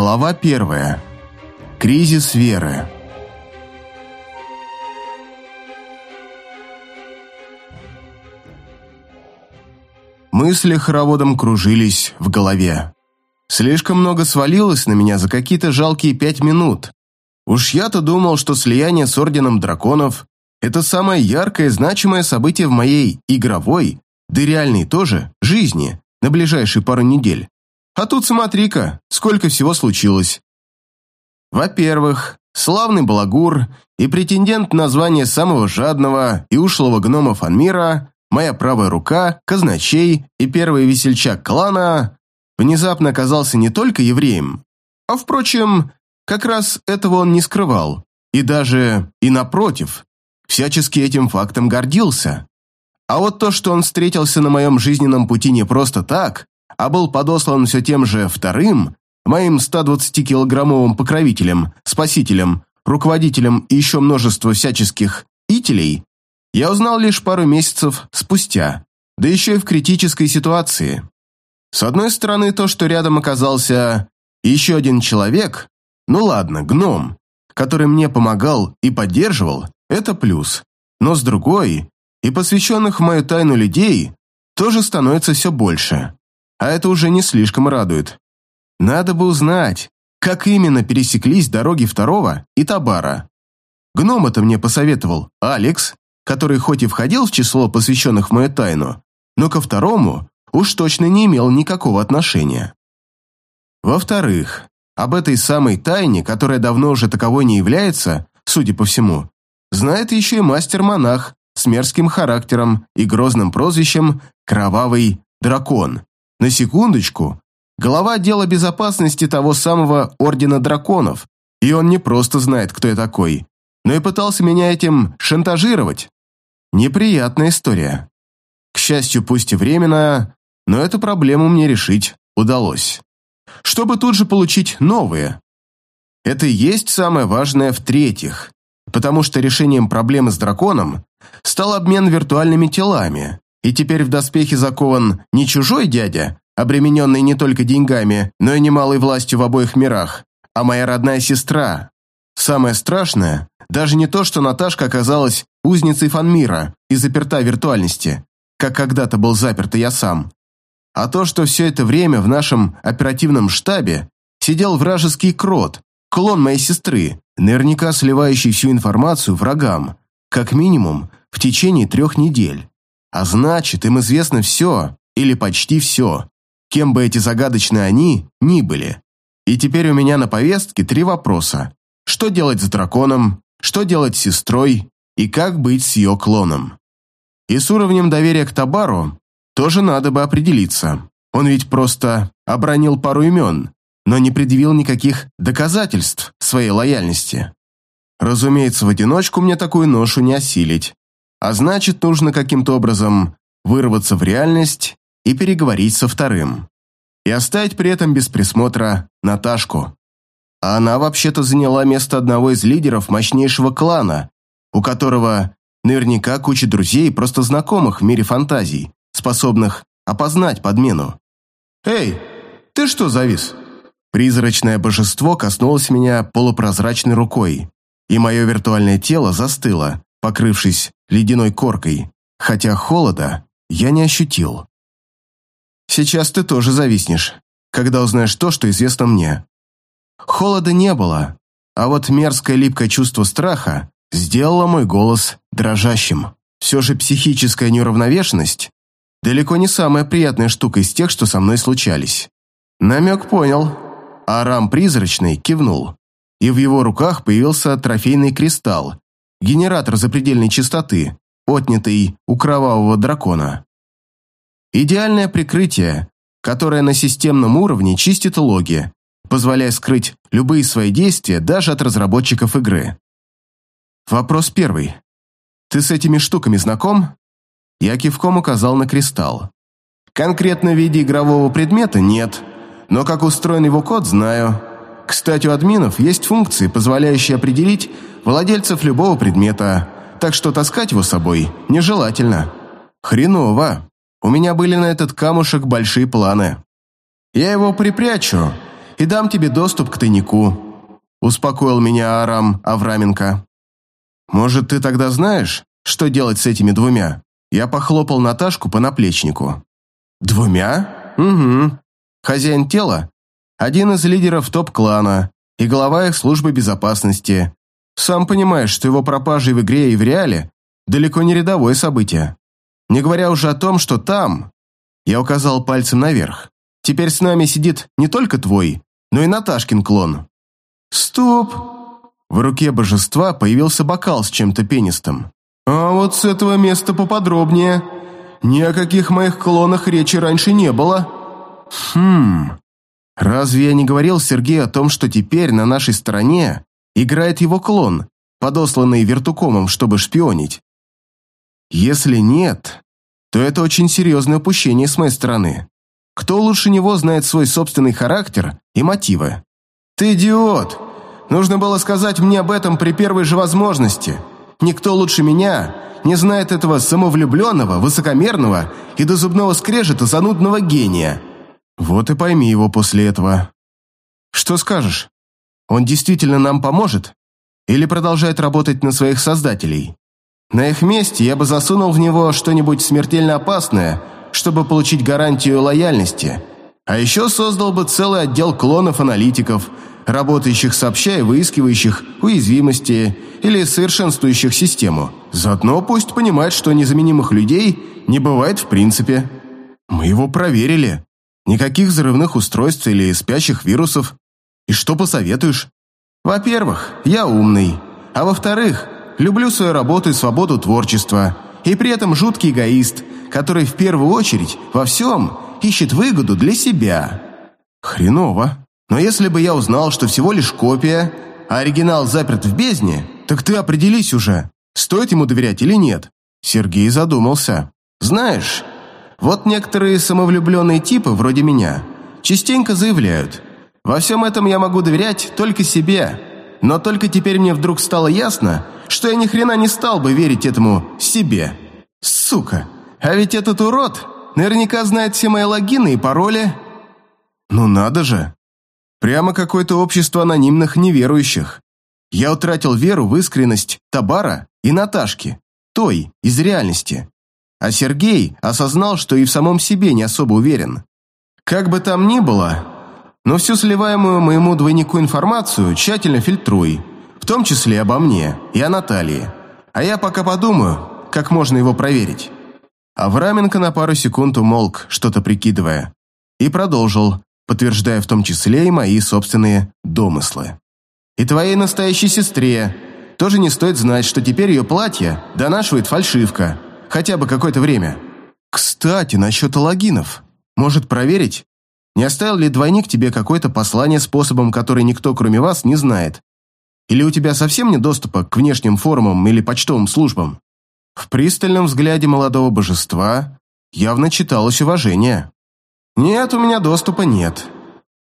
Глава первая. Кризис веры. Мысли хороводом кружились в голове. Слишком много свалилось на меня за какие-то жалкие пять минут. Уж я-то думал, что слияние с Орденом Драконов – это самое яркое, значимое событие в моей игровой, да и реальной тоже, жизни на ближайшие пару недель. А тут смотри-ка, сколько всего случилось. Во-первых, славный балагур и претендент на звание самого жадного и ушлого гнома Фанмира, моя правая рука, казначей и первый весельчак клана, внезапно оказался не только евреем, а, впрочем, как раз этого он не скрывал, и даже, и напротив, всячески этим фактом гордился. А вот то, что он встретился на моем жизненном пути не просто так, а был подослан все тем же вторым, моим 120-килограммовым покровителем, спасителем, руководителем и еще множество всяческих ителей, я узнал лишь пару месяцев спустя, да еще и в критической ситуации. С одной стороны, то, что рядом оказался еще один человек, ну ладно, гном, который мне помогал и поддерживал, это плюс. Но с другой, и посвященных в мою тайну людей тоже становится все больше а это уже не слишком радует. Надо бы узнать, как именно пересеклись дороги второго и Табара. Гном это мне посоветовал Алекс, который хоть и входил в число посвященных в мою тайну, но ко второму уж точно не имел никакого отношения. Во-вторых, об этой самой тайне, которая давно уже таковой не является, судя по всему, знает еще и мастер-монах с мерзким характером и грозным прозвищем «Кровавый дракон». На секундочку, глава отдела безопасности того самого Ордена Драконов, и он не просто знает, кто я такой, но и пытался меня этим шантажировать. Неприятная история. К счастью, пусть и временно, но эту проблему мне решить удалось. Чтобы тут же получить новые. Это и есть самое важное в-третьих, потому что решением проблемы с драконом стал обмен виртуальными телами, и теперь в доспехе закован не чужой дядя, обремененный не только деньгами, но и немалой властью в обоих мирах, а моя родная сестра. Самое страшное, даже не то, что Наташка оказалась узницей фанмира и заперта виртуальности, как когда-то был заперт и я сам, а то, что все это время в нашем оперативном штабе сидел вражеский крот, клон моей сестры, наверняка сливающий всю информацию врагам, как минимум в течение трех недель. А значит, им известно все, или почти все, кем бы эти загадочные они ни были. И теперь у меня на повестке три вопроса. Что делать с драконом, что делать с сестрой и как быть с ее клоном. И с уровнем доверия к Табару тоже надо бы определиться. Он ведь просто обронил пару имен, но не предъявил никаких доказательств своей лояльности. Разумеется, в одиночку мне такую ношу не осилить. А значит, нужно каким-то образом вырваться в реальность и переговорить со вторым. И оставить при этом без присмотра Наташку. А она вообще-то заняла место одного из лидеров мощнейшего клана, у которого наверняка куча друзей и просто знакомых в мире фантазий, способных опознать подмену. «Эй, ты что завис?» Призрачное божество коснулось меня полупрозрачной рукой, и мое виртуальное тело застыло, покрывшись ледяной коркой, хотя холода я не ощутил. Сейчас ты тоже зависнешь, когда узнаешь то, что известно мне. Холода не было, а вот мерзкое липкое чувство страха сделало мой голос дрожащим. Все же психическая неуравновешенность далеко не самая приятная штука из тех, что со мной случались. Намек понял. Арам призрачный кивнул, и в его руках появился трофейный кристалл, генератор запредельной частоты, отнятый у кровавого дракона. Идеальное прикрытие, которое на системном уровне чистит логи, позволяя скрыть любые свои действия даже от разработчиков игры. Вопрос первый. Ты с этими штуками знаком? Я кивком указал на кристалл. Конкретно в виде игрового предмета нет, но как устроен его код, знаю. Кстати, у админов есть функции, позволяющие определить владельцев любого предмета, так что таскать его с собой нежелательно. Хреново. У меня были на этот камушек большие планы. Я его припрячу и дам тебе доступ к тайнику», – успокоил меня Арам Авраменко. «Может, ты тогда знаешь, что делать с этими двумя?» Я похлопал Наташку по наплечнику. «Двумя?» «Угу. Хозяин тела – один из лидеров топ-клана и глава их службы безопасности. Сам понимаешь, что его пропажи в игре и в реале далеко не рядовое событие. Не говоря уже о том, что там, я указал пальцем наверх, теперь с нами сидит не только твой, но и Наташкин клон. Стоп! В руке божества появился бокал с чем-то пенистым. А вот с этого места поподробнее. Ни о каких моих клонах речи раньше не было. Хм... Разве я не говорил Сергею о том, что теперь на нашей стороне играет его клон, подосланный вертукомом, чтобы шпионить? Если нет, то это очень серьезное упущение с моей стороны. Кто лучше него знает свой собственный характер и мотивы? Ты идиот! Нужно было сказать мне об этом при первой же возможности. Никто лучше меня не знает этого самовлюбленного, высокомерного и до зубного скрежета занудного гения. Вот и пойми его после этого. Что скажешь? Он действительно нам поможет? Или продолжает работать на своих создателей? На их месте я бы засунул в него что-нибудь смертельно опасное, чтобы получить гарантию лояльности. А еще создал бы целый отдел клонов-аналитиков, работающих сообща и выискивающих уязвимости или совершенствующих систему. Заодно пусть понимает, что незаменимых людей не бывает в принципе. Мы его проверили. Никаких взрывных устройств или спящих вирусов. И что посоветуешь? Во-первых, я умный. А во-вторых, люблю свою работу и свободу творчества, и при этом жуткий эгоист, который в первую очередь во всем ищет выгоду для себя. Хреново. Но если бы я узнал, что всего лишь копия, а оригинал заперт в бездне, так ты определись уже, стоит ему доверять или нет. Сергей задумался. Знаешь, вот некоторые самовлюбленные типы, вроде меня, частенько заявляют, во всем этом я могу доверять только себе, но только теперь мне вдруг стало ясно, что я ни хрена не стал бы верить этому себе. Сука, а ведь этот урод наверняка знает все мои логины и пароли. Ну надо же. Прямо какое-то общество анонимных неверующих. Я утратил веру в искренность Табара и Наташки, той, из реальности. А Сергей осознал, что и в самом себе не особо уверен. Как бы там ни было, но всю сливаемую моему двойнику информацию тщательно фильтруй, в том числе обо мне и о Наталье. А я пока подумаю, как можно его проверить». Авраменко на пару секунд умолк, что-то прикидывая, и продолжил, подтверждая в том числе и мои собственные домыслы. «И твоей настоящей сестре тоже не стоит знать, что теперь ее платье донашивает фальшивка, хотя бы какое-то время. Кстати, насчет логинов. Может проверить, не оставил ли двойник тебе какое-то послание способом, который никто, кроме вас, не знает? Или у тебя совсем нет доступа к внешним форумам или почтовым службам? В пристальном взгляде молодого божества явно читалось уважение. Нет, у меня доступа нет.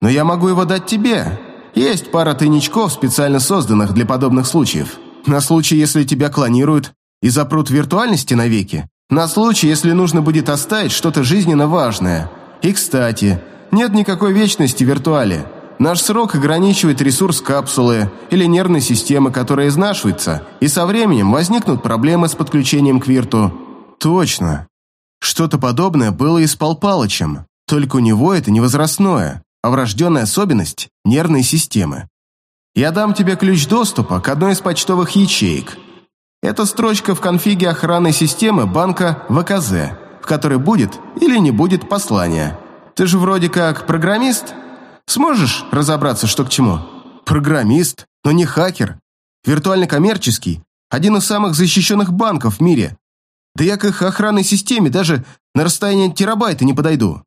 Но я могу его дать тебе. Есть пара тайничков, специально созданных для подобных случаев. На случай, если тебя клонируют и запрут виртуальности навеки. На случай, если нужно будет оставить что-то жизненно важное. И, кстати, нет никакой вечности в виртуале. Наш срок ограничивает ресурс капсулы или нервной системы, которая изнашивается, и со временем возникнут проблемы с подключением к вирту. Точно. Что-то подобное было и с Пал только у него это не возрастное, а врожденная особенность нервной системы. Я дам тебе ключ доступа к одной из почтовых ячеек. Это строчка в конфиге охранной системы банка ВКЗ, в которой будет или не будет послания. Ты же вроде как программист. Сможешь разобраться, что к чему? Программист, но не хакер. Виртуально-коммерческий. Один из самых защищенных банков в мире. Да я к их охранной системе даже на расстояние терабайта не подойду.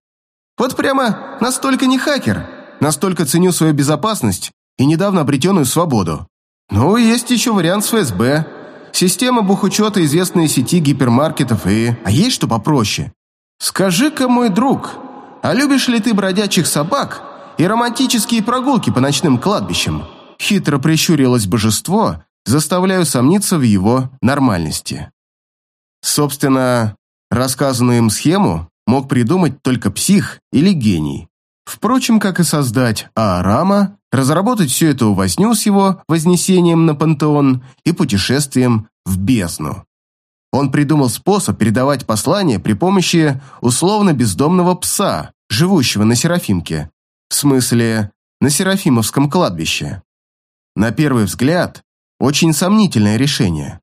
Вот прямо настолько не хакер. Настолько ценю свою безопасность и недавно обретенную свободу. Ну, есть еще вариант с ФСБ. Система бухучета известной сети гипермаркетов и... А есть что попроще? Скажи-ка, мой друг, а любишь ли ты бродячих собак и романтические прогулки по ночным кладбищам?» Хитро прищурилось божество, заставляя сомниться в его нормальности. Собственно, рассказанную им схему мог придумать только псих или гений. Впрочем, как и создать Аарама, разработать всю эту возню с его вознесением на пантеон и путешествием в бездну. Он придумал способ передавать послание при помощи условно-бездомного пса, живущего на Серафимке. В смысле, на Серафимовском кладбище. На первый взгляд, очень сомнительное решение.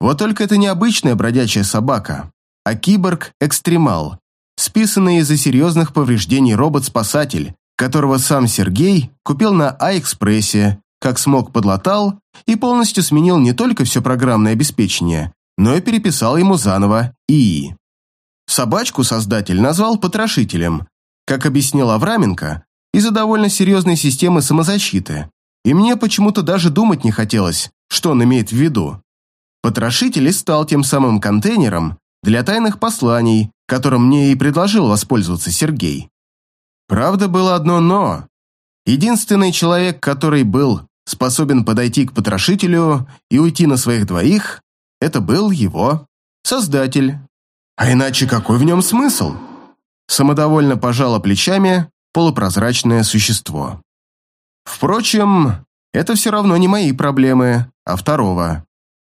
Вот только это не обычная бродячая собака, а киборг-экстремал, списанный из-за серьезных повреждений робот-спасатель, которого сам Сергей купил на Аэкспрессе, как смог подлатал и полностью сменил не только все программное обеспечение, но и переписал ему заново ИИ. Собачку создатель назвал потрошителем, как объяснил Авраменко, из-за довольно серьезной системы самозащиты. И мне почему-то даже думать не хотелось, что он имеет в виду. Потрошитель стал тем самым контейнером для тайных посланий, которым мне и предложил воспользоваться Сергей. Правда, было одно «но». Единственный человек, который был способен подойти к потрошителю и уйти на своих двоих, это был его создатель. А иначе какой в нем смысл? Самодовольно пожало плечами полупрозрачное существо. Впрочем, это все равно не мои проблемы, а второго.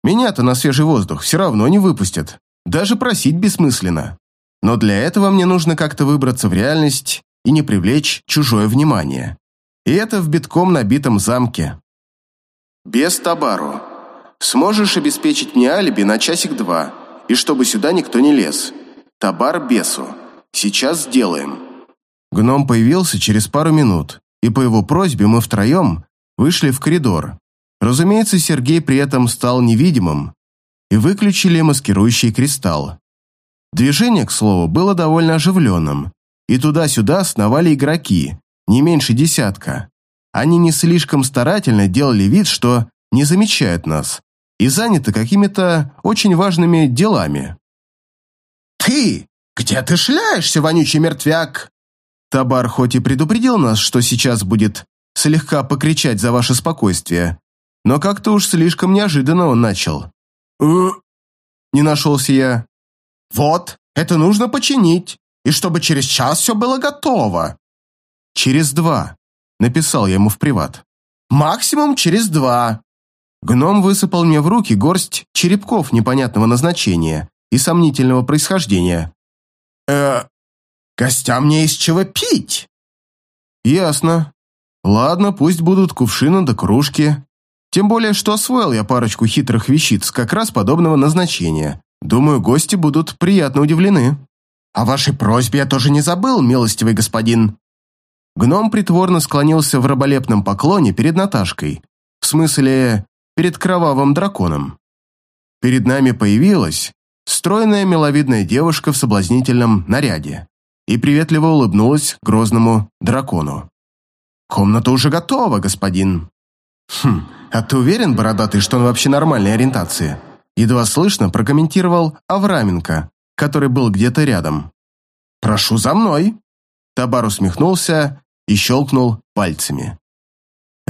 Меня-то на свежий воздух все равно не выпустят. Даже просить бессмысленно. Но для этого мне нужно как-то выбраться в реальность и не привлечь чужое внимание. И это в битком набитом замке. Без Табару. Сможешь обеспечить мне алиби на часик-два, и чтобы сюда никто не лез. Табар бесу. Сейчас сделаем. Гном появился через пару минут, и по его просьбе мы втроем вышли в коридор. Разумеется, Сергей при этом стал невидимым, и выключили маскирующий кристалл. Движение, к слову, было довольно оживленным, и туда-сюда сновали игроки, не меньше десятка. Они не слишком старательно делали вид, что не замечают нас, и заняты какими-то очень важными делами. «Ты! Где ты шляешься, вонючий мертвяк?» Табар хоть и предупредил нас, что сейчас будет слегка покричать за ваше спокойствие, но как-то уж слишком неожиданно он начал. «Э, Не нашелся я. «Вот, это нужно починить, и чтобы через час все было готово. Через два. Написал я ему в приват. Максимум через два». Гном высыпал мне в руки горсть черепков непонятного назначения и сомнительного происхождения. «Э, гостям не из чего пить». Ясно. Ладно, пусть будут кувшины да кружки. Тем более, что освоил я парочку хитрых вещиц как раз подобного назначения. Думаю, гости будут приятно удивлены. О вашей просьбе я тоже не забыл, милостивый господин». Гном притворно склонился в раболепном поклоне перед Наташкой. В смысле, перед кровавым драконом. Перед нами появилась стройная миловидная девушка в соблазнительном наряде и приветливо улыбнулась грозному дракону. «Комната уже готова, господин». «Хм, а ты уверен, бородатый, что он вообще нормальной ориентации?» Едва слышно прокомментировал Авраменко, который был где-то рядом. «Прошу за мной!» Табар усмехнулся и щелкнул пальцами.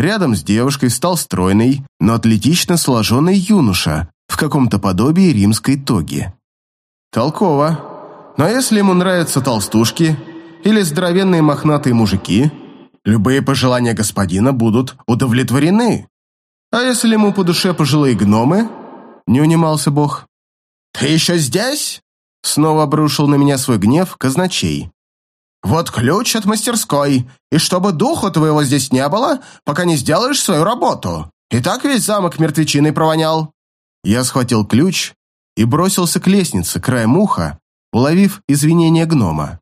Рядом с девушкой стал стройный, но атлетично сложенный юноша в каком-то подобии римской тоги. Толково. Но если ему нравятся толстушки или здоровенные мохнатые мужики, любые пожелания господина будут удовлетворены. А если ему по душе пожилые гномы, не унимался бог. «Ты еще здесь?» Снова обрушил на меня свой гнев казначей. «Вот ключ от мастерской, и чтобы духу твоего здесь не было, пока не сделаешь свою работу. И так весь замок мертвечиной провонял». Я схватил ключ и бросился к лестнице, краем уха, уловив извинения гнома.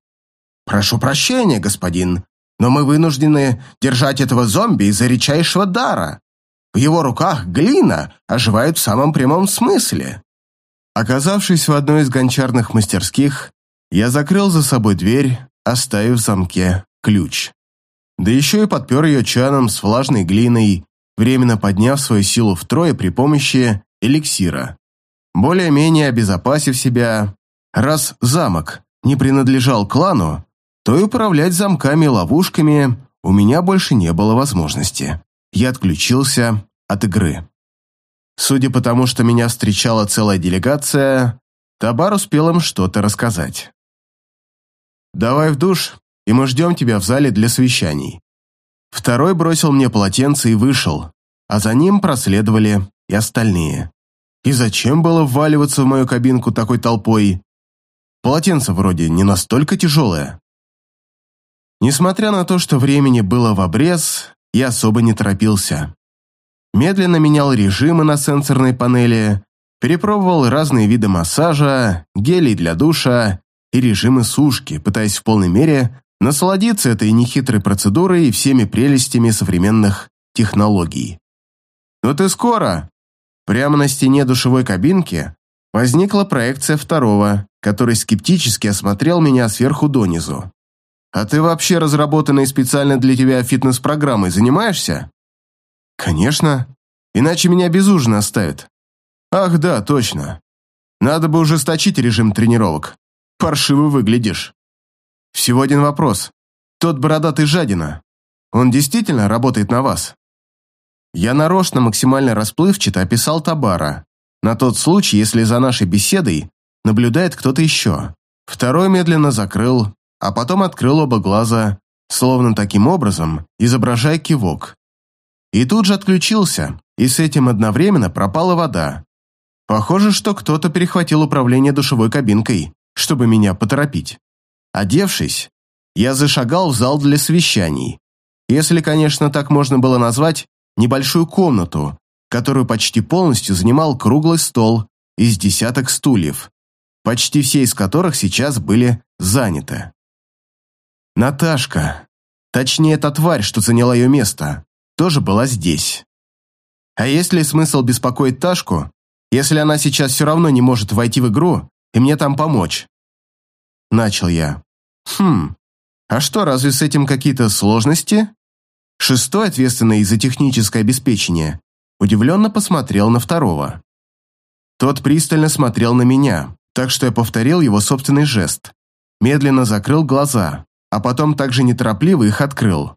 «Прошу прощения, господин, но мы вынуждены держать этого зомби из-за редчайшего дара. В его руках глина оживает в самом прямом смысле». Оказавшись в одной из гончарных мастерских, я закрыл за собой дверь, оставив в замке ключ. Да еще и подпер ее чаном с влажной глиной, временно подняв свою силу втрое при помощи эликсира. Более-менее обезопасив себя, раз замок не принадлежал клану, то и управлять замками и ловушками у меня больше не было возможности. Я отключился от игры. Судя по тому, что меня встречала целая делегация, Табар успел им что-то рассказать. «Давай в душ и мы ждем тебя в зале для совещаний». Второй бросил мне полотенце и вышел, а за ним проследовали и остальные. И зачем было вваливаться в мою кабинку такой толпой? Полотенце вроде не настолько тяжелое. Несмотря на то, что времени было в обрез, я особо не торопился. Медленно менял режимы на сенсорной панели, перепробовал разные виды массажа, гелей для душа и режимы сушки, пытаясь в полной мере насладиться этой нехитрой процедурой и всеми прелестями современных технологий. Но ты скоро. Прямо на стене душевой кабинки возникла проекция второго, который скептически осмотрел меня сверху донизу. «А ты вообще разработанной специально для тебя фитнес-программой занимаешься?» «Конечно. Иначе меня без ужина оставят». «Ах да, точно. Надо бы ужесточить режим тренировок. Паршиво выглядишь». Всего один вопрос. Тот бородатый жадина, он действительно работает на вас? Я нарочно максимально расплывчато описал Табара, на тот случай, если за нашей беседой наблюдает кто-то еще. Второй медленно закрыл, а потом открыл оба глаза, словно таким образом изображая кивок. И тут же отключился, и с этим одновременно пропала вода. Похоже, что кто-то перехватил управление душевой кабинкой, чтобы меня поторопить. Одевшись, я зашагал в зал для совещаний. Если, конечно, так можно было назвать небольшую комнату, которую почти полностью занимал круглый стол из десяток стульев, почти все из которых сейчас были заняты. Наташка, точнее та тварь, что заняла ее место, тоже была здесь. А есть ли смысл беспокоить Ташку, если она сейчас все равно не может войти в игру и мне там помочь? Начал я. Хм, а что, разве с этим какие-то сложности? Шестой, ответственный за техническое обеспечение, удивленно посмотрел на второго. Тот пристально смотрел на меня, так что я повторил его собственный жест. Медленно закрыл глаза, а потом также неторопливо их открыл.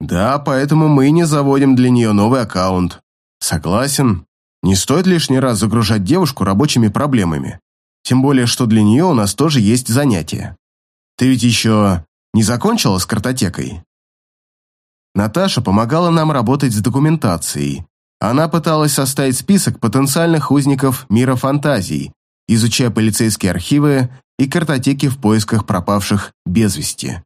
Да, поэтому мы не заводим для нее новый аккаунт. Согласен. Не стоит лишний раз загружать девушку рабочими проблемами. Тем более, что для нее у нас тоже есть занятия. Ты ведь еще не закончила с картотекой?» Наташа помогала нам работать с документацией. Она пыталась составить список потенциальных узников мира фантазий, изучая полицейские архивы и картотеки в поисках пропавших без вести.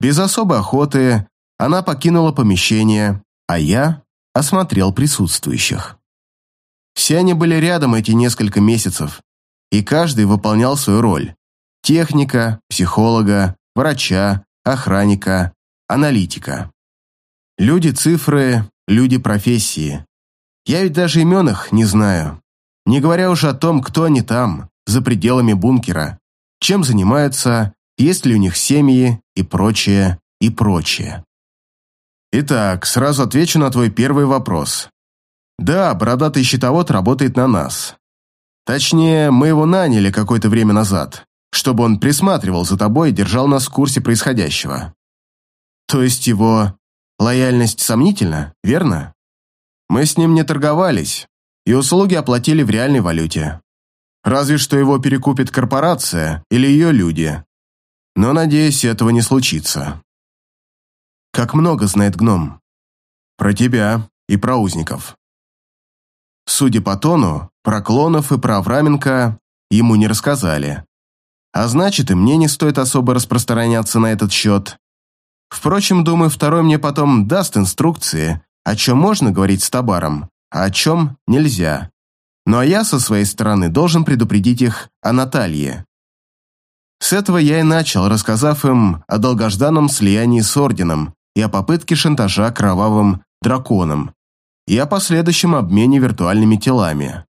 Без особой охоты она покинула помещение, а я осмотрел присутствующих. Все они были рядом эти несколько месяцев, и каждый выполнял свою роль. Техника, психолога, врача, охранника, аналитика. Люди-цифры, люди-профессии. Я ведь даже имен их не знаю. Не говоря уж о том, кто они там, за пределами бункера, чем занимаются, есть ли у них семьи и прочее, и прочее. Итак, сразу отвечу на твой первый вопрос. Да, бородатый щитовод работает на нас. Точнее, мы его наняли какое-то время назад, чтобы он присматривал за тобой и держал нас в курсе происходящего. То есть его лояльность сомнительна, верно? Мы с ним не торговались, и услуги оплатили в реальной валюте. Разве что его перекупит корпорация или ее люди. Но, надеюсь, этого не случится. Как много знает гном. Про тебя и про узников. Судя по тону, про клонов и про Авраменко ему не рассказали. А значит, и мне не стоит особо распространяться на этот счет. Впрочем, думаю, второй мне потом даст инструкции, о чем можно говорить с Табаром, а о чем нельзя. Ну а я со своей стороны должен предупредить их о Наталье. С этого я и начал, рассказав им о долгожданном слиянии с Орденом и о попытке шантажа кровавым драконом, и о последующем обмене виртуальными телами.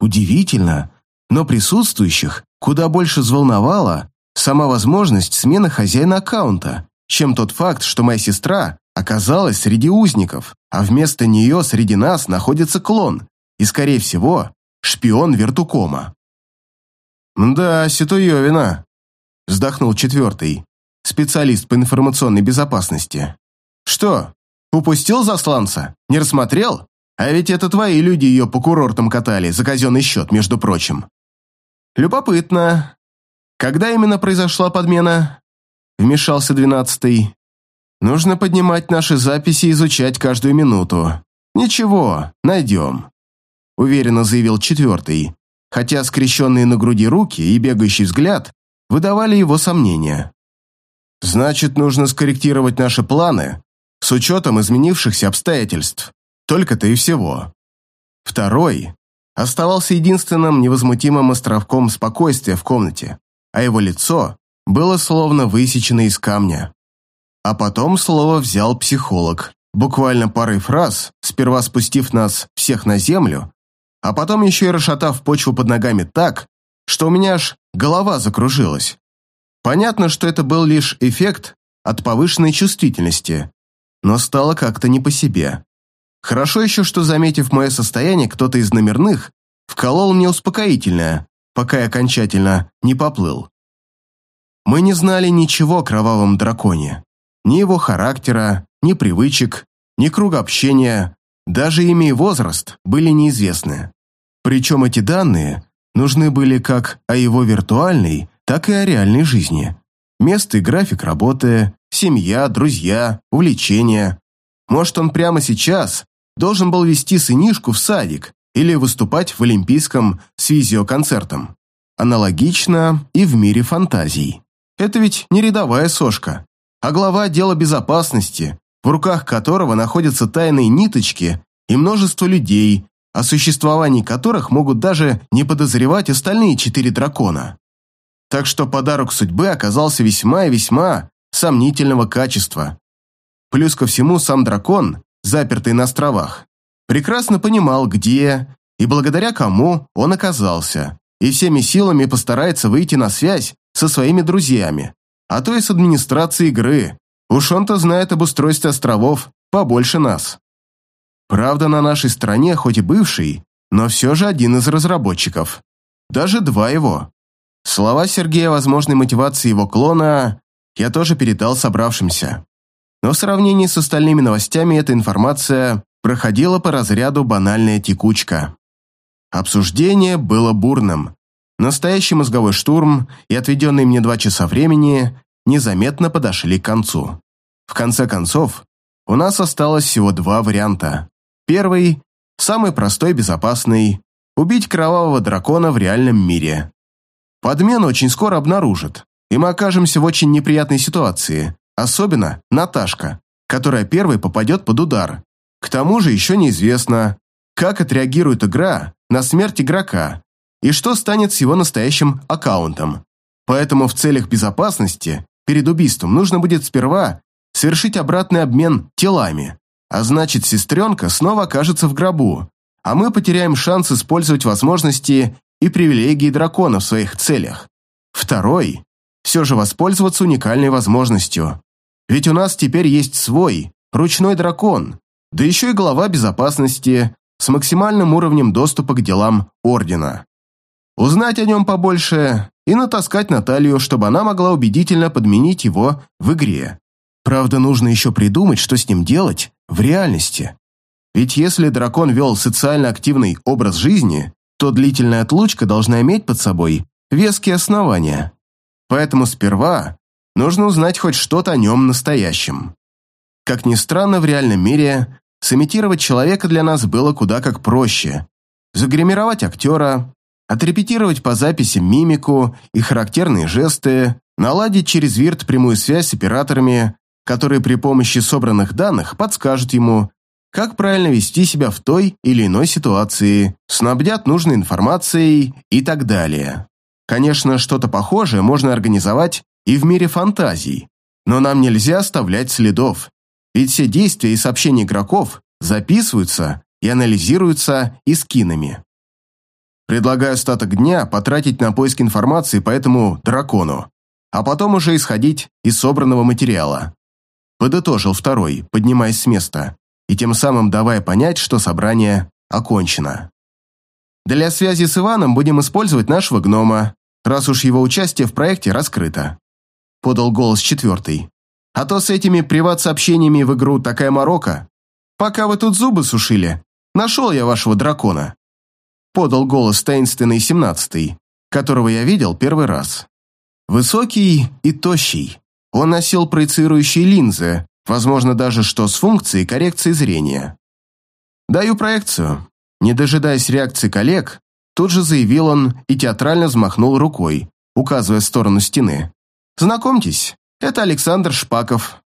Удивительно, но присутствующих куда больше взволновала сама возможность смены хозяина аккаунта, чем тот факт, что моя сестра оказалась среди узников, а вместо нее среди нас находится клон и, скорее всего, шпион Вертукома. «Да, Ситуевина», – вздохнул четвертый, специалист по информационной безопасности. «Что, Упустил засланца? Не рассмотрел? А ведь это твои люди ее по курортам катали, за казенный счет, между прочим. Любопытно. Когда именно произошла подмена? вмешался двенадцатый. «Нужно поднимать наши записи и изучать каждую минуту. Ничего, найдем», — уверенно заявил четвертый, хотя скрещенные на груди руки и бегающий взгляд выдавали его сомнения. «Значит, нужно скорректировать наши планы с учетом изменившихся обстоятельств. Только-то и всего». Второй оставался единственным невозмутимым островком спокойствия в комнате, а его лицо было словно высечено из камня. А потом слово взял психолог, буквально парой фраз, сперва спустив нас всех на землю, а потом еще и расшатав почву под ногами так, что у меня аж голова закружилась. Понятно, что это был лишь эффект от повышенной чувствительности, но стало как-то не по себе. Хорошо еще, что, заметив мое состояние, кто-то из номерных вколол мне успокоительное, пока я окончательно не поплыл. Мы не знали ничего о кровавом драконе. Ни его характера, ни привычек, ни круга общения, даже имя и возраст были неизвестны. Причем эти данные нужны были как о его виртуальной, так и о реальной жизни. Место и график работы, семья, друзья, увлечения. Может, он прямо сейчас должен был вести сынишку в садик или выступать в Олимпийском с визиоконцертом. Аналогично и в мире фантазий. Это ведь не рядовая сошка, а глава отдела безопасности, в руках которого находятся тайные ниточки и множество людей, о существовании которых могут даже не подозревать остальные четыре дракона. Так что подарок судьбы оказался весьма и весьма сомнительного качества. Плюс ко всему сам дракон, запертый на островах, прекрасно понимал, где и благодаря кому он оказался, и всеми силами постарается выйти на связь со своими друзьями, а то и с администрацией игры. Уж он-то знает об устройстве островов побольше нас. Правда, на нашей стороне, хоть и бывший, но все же один из разработчиков. Даже два его. Слова Сергея о возможной мотивации его клона я тоже передал собравшимся. Но в сравнении с остальными новостями эта информация проходила по разряду банальная текучка. Обсуждение было бурным. Настоящий мозговой штурм и отведенные мне два часа времени незаметно подошли к концу. В конце концов, у нас осталось всего два варианта. Первый, самый простой и безопасный – убить кровавого дракона в реальном мире. Подмену очень скоро обнаружат, и мы окажемся в очень неприятной ситуации, особенно Наташка, которая первой попадет под удар. К тому же еще неизвестно, как отреагирует игра на смерть игрока и что станет с его настоящим аккаунтом. Поэтому в целях безопасности перед убийством нужно будет сперва совершить обратный обмен телами, а значит сестренка снова окажется в гробу, а мы потеряем шанс использовать возможности и привилегии дракона в своих целях. Второй – все же воспользоваться уникальной возможностью. Ведь у нас теперь есть свой, ручной дракон, да еще и глава безопасности с максимальным уровнем доступа к делам Ордена. Узнать о нем побольше и натаскать Наталью, чтобы она могла убедительно подменить его в игре. Правда, нужно еще придумать, что с ним делать в реальности. Ведь если дракон вел социально активный образ жизни, то длительная отлучка должна иметь под собой веские основания. Поэтому сперва нужно узнать хоть что-то о нем настоящем. Как ни странно, в реальном мире сымитировать человека для нас было куда как проще. Загримировать актера, отрепетировать по записи мимику и характерные жесты, наладить через вирт прямую связь с операторами, которые при помощи собранных данных подскажут ему, как правильно вести себя в той или иной ситуации, снабдят нужной информацией и так далее. Конечно, что-то похожее можно организовать и в мире фантазий, но нам нельзя оставлять следов, ведь все действия и сообщения игроков записываются и анализируются и скинами. Предлагаю остаток дня потратить на поиск информации по этому дракону, а потом уже исходить из собранного материала. Подытожил второй, поднимаясь с места, и тем самым давая понять, что собрание окончено. Для связи с Иваном будем использовать нашего гнома, раз уж его участие в проекте раскрыто. Подал голос четвертый. А то с этими приват-сообщениями в игру такая морока. Пока вы тут зубы сушили, нашел я вашего дракона. Подал голос таинственный семнадцатый, которого я видел первый раз. Высокий и тощий, он носил проецирующие линзы, возможно даже что с функцией коррекции зрения. «Даю проекцию». Не дожидаясь реакции коллег, тут же заявил он и театрально взмахнул рукой, указывая в сторону стены. «Знакомьтесь, это Александр Шпаков».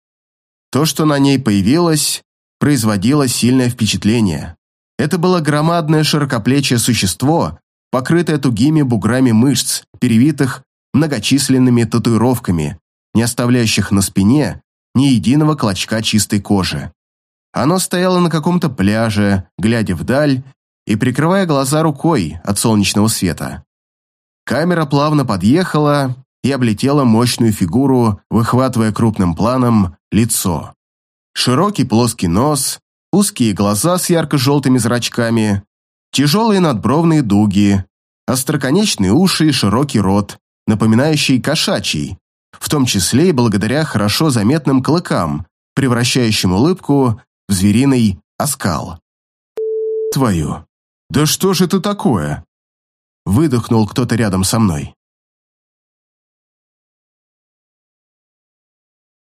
То, что на ней появилось, производило сильное впечатление. Это было громадное широкоплечье существо, покрытое тугими буграми мышц, перевитых многочисленными татуировками, не оставляющих на спине ни единого клочка чистой кожи. Оно стояло на каком-то пляже, глядя вдаль и прикрывая глаза рукой от солнечного света. Камера плавно подъехала и облетела мощную фигуру, выхватывая крупным планом лицо. Широкий плоский нос, узкие глаза с ярко-желтыми зрачками, тяжелые надбровные дуги, остроконечные уши и широкий рот, напоминающий кошачий, в том числе и благодаря хорошо заметным клыкам, превращающим улыбку в звериный оскал. «Твою! Да что же это такое?» Выдохнул кто-то рядом со мной.